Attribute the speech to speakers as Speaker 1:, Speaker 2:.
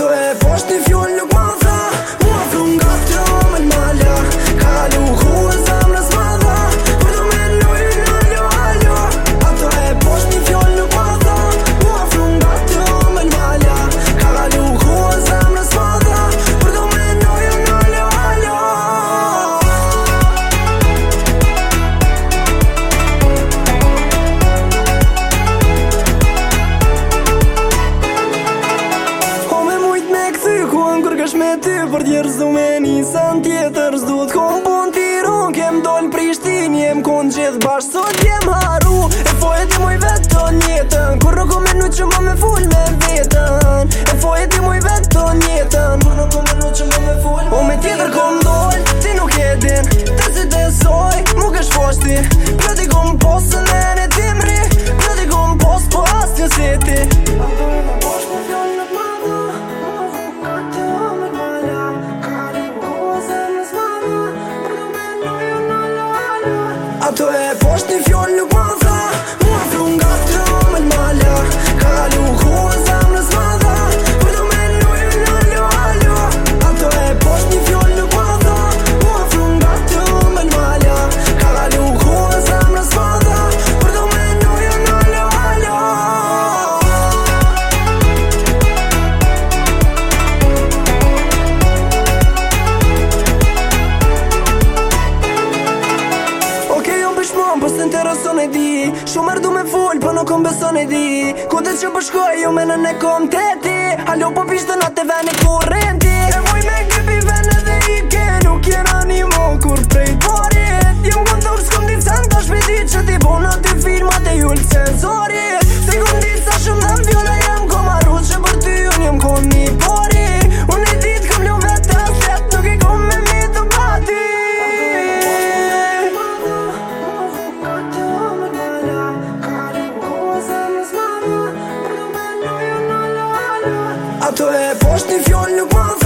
Speaker 1: të e poshtë një fjollë për djerë zume nisan tjetër Zdo Kom pun tiron kem dol prishtin jem kon gjithë bash sot jem haru E fojët i moj vetë të njetën Kur rëku me nuk që më me full me vetën To e posht në fjollu bërë sa po më se në të e di Shumë ardu me full, për po në kom beson e di Kote që përshkoj, ju me në ne kom të ti Halo po pishtë në atë e veni kurrenti E voj me gërë të e posht një fjoll nuk më